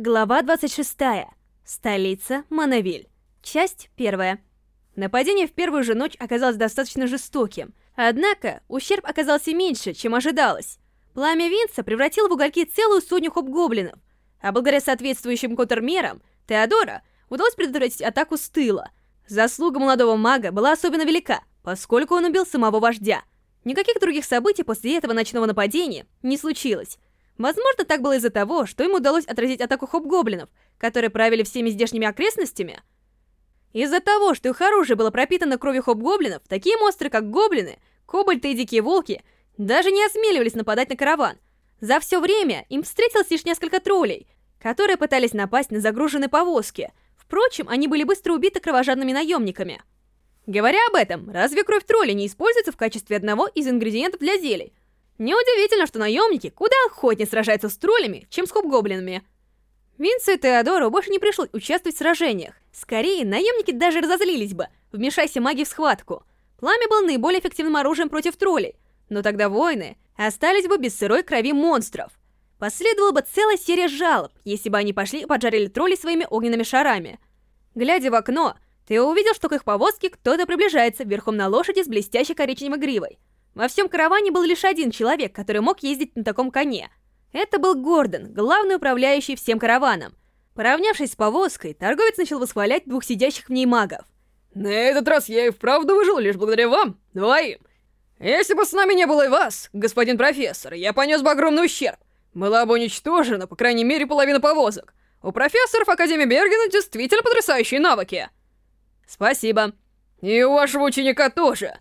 Глава 26. Столица Монавиль. Часть 1. Нападение в первую же ночь оказалось достаточно жестоким, однако ущерб оказался меньше, чем ожидалось. Пламя Винца превратило в угольки целую сотню хоп-гоблинов, а благодаря соответствующим контрмерам Теодора удалось предотвратить атаку с тыла. Заслуга молодого мага была особенно велика, поскольку он убил самого вождя. Никаких других событий после этого ночного нападения не случилось. Возможно, так было из-за того, что им удалось отразить атаку хоп-гоблинов, которые правили всеми здешними окрестностями. Из-за того, что их оружие было пропитано кровью хоп-гоблинов, такие монстры, как гоблины, кобальты и дикие волки, даже не осмеливались нападать на караван. За все время им встретилось лишь несколько троллей, которые пытались напасть на загруженные повозки. Впрочем, они были быстро убиты кровожадными наемниками. Говоря об этом, разве кровь тролля не используется в качестве одного из ингредиентов для зелий? Неудивительно, что наемники куда охотнее сражаются с троллями, чем с хоб-гоблинами. Винсу и Теодору больше не пришлось участвовать в сражениях. Скорее, наемники даже разозлились бы, вмешайся маги в схватку. Пламя было наиболее эффективным оружием против троллей, но тогда воины остались бы без сырой крови монстров. Последовала бы целая серия жалоб, если бы они пошли и поджарили троллей своими огненными шарами. Глядя в окно, Тео увидел, что к их повозке кто-то приближается верхом на лошади с блестящей коричневой гривой. Во всем караване был лишь один человек, который мог ездить на таком коне. Это был Гордон, главный управляющий всем караваном. Поравнявшись с повозкой, торговец начал восхвалять двух сидящих в ней магов. «На этот раз я и вправду выжил лишь благодаря вам, двоим. Если бы с нами не было и вас, господин профессор, я понес бы огромный ущерб. Была бы уничтожена, по крайней мере, половина повозок. У профессоров Академии Бергена действительно потрясающие навыки». «Спасибо». «И у вашего ученика тоже».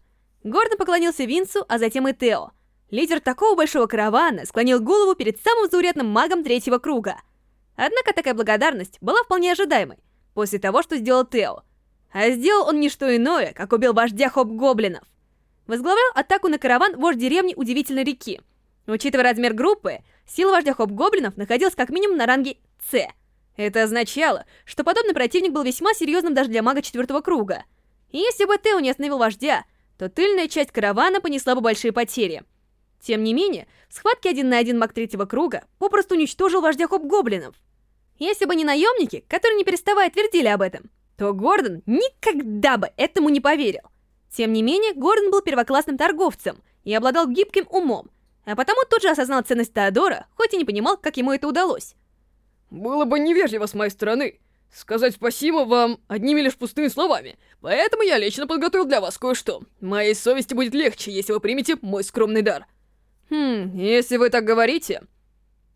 Гордо поклонился Винсу, а затем и Тео. Лидер такого большого каравана склонил голову перед самым заурядным магом третьего круга. Однако такая благодарность была вполне ожидаемой, после того, что сделал Тео. А сделал он не что иное, как убил вождя хоп-гоблинов. Возглавлял атаку на караван вождь деревни Удивительной реки. Учитывая размер группы, сила вождя хоп-гоблинов находилась как минимум на ранге С. Это означало, что подобный противник был весьма серьезным даже для мага четвертого круга. И если бы Тео не остановил вождя, то тыльная часть каравана понесла бы большие потери. Тем не менее, в схватке один на один маг третьего круга попросту уничтожил вождя хоп-гоблинов. Если бы не наемники, которые не переставая твердили об этом, то Гордон никогда бы этому не поверил. Тем не менее, Гордон был первоклассным торговцем и обладал гибким умом, а потому тут же осознал ценность Теодора, хоть и не понимал, как ему это удалось. «Было бы невежливо с моей стороны сказать спасибо вам одними лишь пустыми словами, Поэтому я лично подготовил для вас кое-что. Моей совести будет легче, если вы примете мой скромный дар. Хм, если вы так говорите...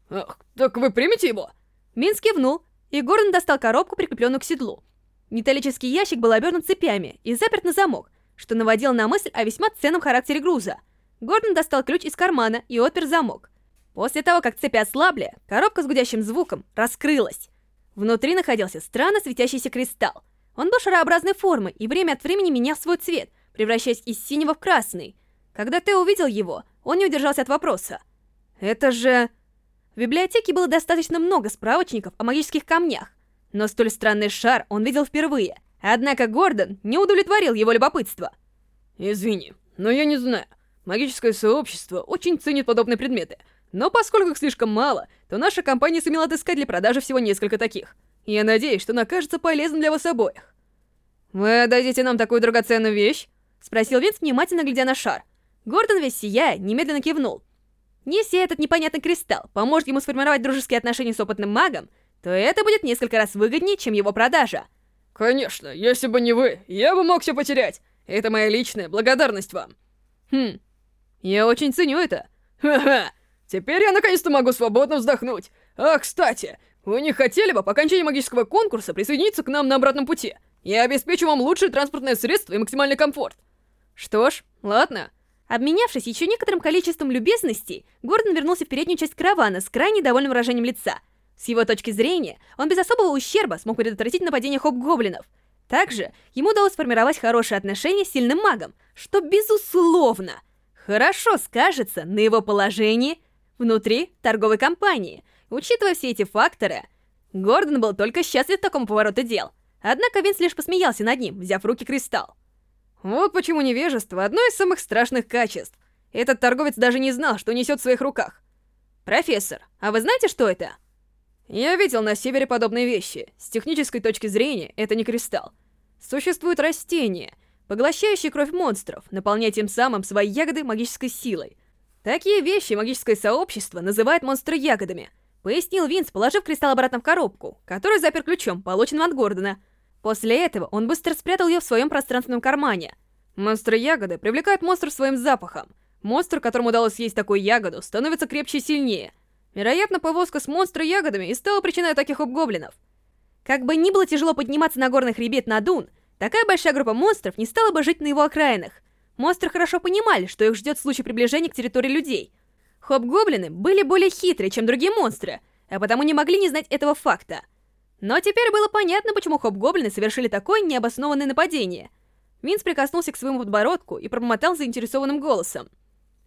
Ах, так вы примете его? Минс кивнул, и Гордон достал коробку, прикрепленную к седлу. Металлический ящик был обернут цепями и заперт на замок, что наводило на мысль о весьма ценном характере груза. Гордон достал ключ из кармана и отпер замок. После того, как цепи ослабли, коробка с гудящим звуком раскрылась. Внутри находился странно светящийся кристалл. Он был шарообразной формы и время от времени менял свой цвет, превращаясь из синего в красный. Когда ты увидел его, он не удержался от вопроса. «Это же...» В библиотеке было достаточно много справочников о магических камнях, но столь странный шар он видел впервые, однако Гордон не удовлетворил его любопытство. «Извини, но я не знаю. Магическое сообщество очень ценит подобные предметы, но поскольку их слишком мало, то наша компания сумела отыскать для продажи всего несколько таких. Я надеюсь, что она окажется полезным для вас обоих. «Вы отдадите нам такую драгоценную вещь?» — спросил Винс, внимательно глядя на шар. Гордон, весь сияя, немедленно кивнул. Если этот непонятный кристалл поможет ему сформировать дружеские отношения с опытным магом, то это будет несколько раз выгоднее, чем его продажа. Конечно, если бы не вы, я бы мог все потерять. Это моя личная благодарность вам. Хм, я очень ценю это. Ха-ха, теперь я наконец-то могу свободно вздохнуть. А, кстати, вы не хотели бы по окончании магического конкурса присоединиться к нам на обратном пути? Я обеспечу вам лучшее транспортное средство и максимальный комфорт. Что ж, ладно. Обменявшись еще некоторым количеством любезностей, Гордон вернулся в переднюю часть каравана с крайне довольным выражением лица. С его точки зрения, он без особого ущерба смог предотвратить нападение хоп-гоблинов. Также ему удалось сформировать хорошие отношения с сильным магом, что, безусловно, хорошо скажется на его положении внутри торговой компании — Учитывая все эти факторы, Гордон был только счастлив такому повороту дел. Однако Винс лишь посмеялся над ним, взяв в руки кристалл. Вот почему невежество — одно из самых страшных качеств. Этот торговец даже не знал, что несет в своих руках. «Профессор, а вы знаете, что это?» Я видел на севере подобные вещи. С технической точки зрения, это не кристалл. Существуют растения, поглощающие кровь монстров, наполняя тем самым свои ягоды магической силой. Такие вещи магическое сообщество называет монстры ягодами, пояснил Винс, положив кристалл обратно в коробку, который запер ключом, полученным от Гордона. После этого он быстро спрятал ее в своем пространственном кармане. Монстры-ягоды привлекают монстров своим запахом. Монстр, которому удалось съесть такую ягоду, становится крепче и сильнее. Вероятно, повозка с монстры-ягодами и стала причиной таких обгоблинов. Как бы ни было тяжело подниматься на горный хребет на Дун, такая большая группа монстров не стала бы жить на его окраинах. Монстры хорошо понимали, что их ждет в случае приближения к территории людей. Хоб-гоблины были более хитрые, чем другие монстры, а потому не могли не знать этого факта. Но теперь было понятно, почему хоб-гоблины совершили такое необоснованное нападение. Винс прикоснулся к своему подбородку и пробормотал заинтересованным голосом.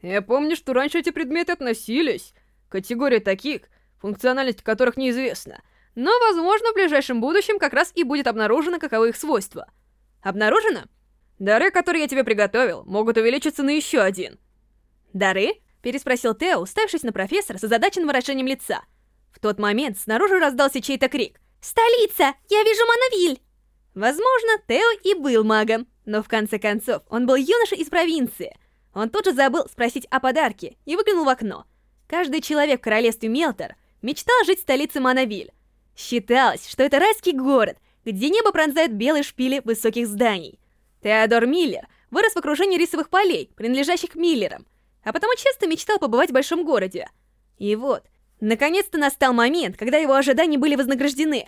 «Я помню, что раньше эти предметы относились к категории таких, функциональность которых неизвестна, но, возможно, в ближайшем будущем как раз и будет обнаружено, каковы их свойства. Обнаружено? Дары, которые я тебе приготовил, могут увеличиться на еще один. Дары? Переспросил Тео, уставившись на профессора с озадаченным выражением лица. В тот момент снаружи раздался чей-то крик. «Столица! Я вижу Монавиль!» Возможно, Тео и был магом, но в конце концов он был юношей из провинции. Он тут же забыл спросить о подарке и выглянул в окно. Каждый человек в королевстве Мелтор мечтал жить в столице Монавиль. Считалось, что это райский город, где небо пронзают белые шпили высоких зданий. Теодор Миллер вырос в окружении рисовых полей, принадлежащих Миллерам, а потому часто мечтал побывать в большом городе. И вот, наконец-то настал момент, когда его ожидания были вознаграждены.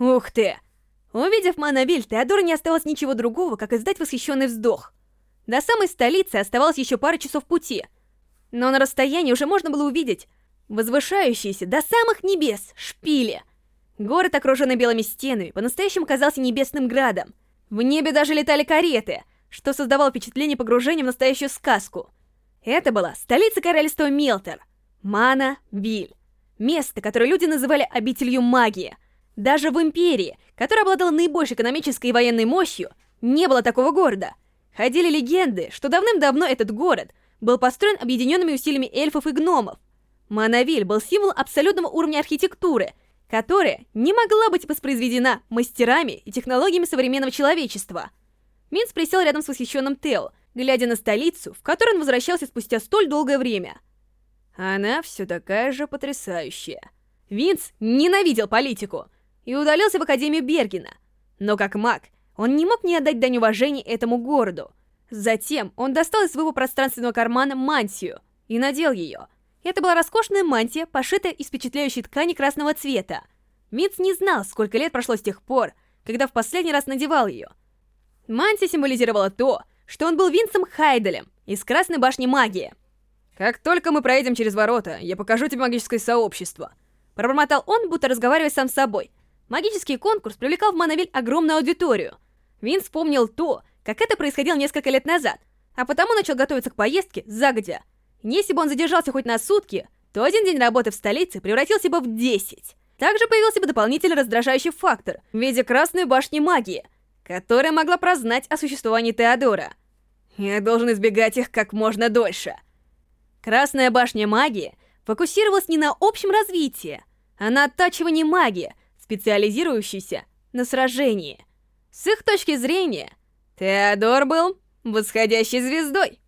Ух ты! Увидев Манавиль, Теодор не осталось ничего другого, как издать восхищенный вздох. До самой столицы оставалось еще пара часов пути, но на расстоянии уже можно было увидеть возвышающиеся до самых небес шпили — Город, окруженный белыми стенами, по-настоящему казался небесным градом. В небе даже летали кареты, что создавало впечатление погружения в настоящую сказку. Это была столица королевства Мелтер, Мана-Биль. Место, которое люди называли обителью магии. Даже в Империи, которая обладала наибольшей экономической и военной мощью, не было такого города. Ходили легенды, что давным-давно этот город был построен объединенными усилиями эльфов и гномов. Манавиль был символом абсолютного уровня архитектуры — которая не могла быть воспроизведена мастерами и технологиями современного человечества. Минц присел рядом с восхищенным Тео, глядя на столицу, в которую он возвращался спустя столь долгое время. Она все такая же потрясающая. Винс ненавидел политику и удалился в Академию Бергена. Но как маг, он не мог не отдать дань уважения этому городу. Затем он достал из своего пространственного кармана мантию и надел ее — это была роскошная мантия, пошитая из впечатляющей ткани красного цвета. Митц не знал, сколько лет прошло с тех пор, когда в последний раз надевал ее. Мантия символизировала то, что он был Винсом Хайделем из Красной Башни Магии. «Как только мы проедем через ворота, я покажу тебе магическое сообщество», Пробормотал он, будто разговаривая сам с собой. Магический конкурс привлекал в Манавиль огромную аудиторию. Винс вспомнил то, как это происходило несколько лет назад, а потому начал готовиться к поездке загодя. Если бы он задержался хоть на сутки, то один день работы в столице превратился бы в 10. Также появился бы дополнительный раздражающий фактор в виде Красной Башни Магии, которая могла прознать о существовании Теодора. Я должен избегать их как можно дольше. Красная Башня Магии фокусировалась не на общем развитии, а на оттачивании магии, специализирующейся на сражении. С их точки зрения, Теодор был восходящей звездой.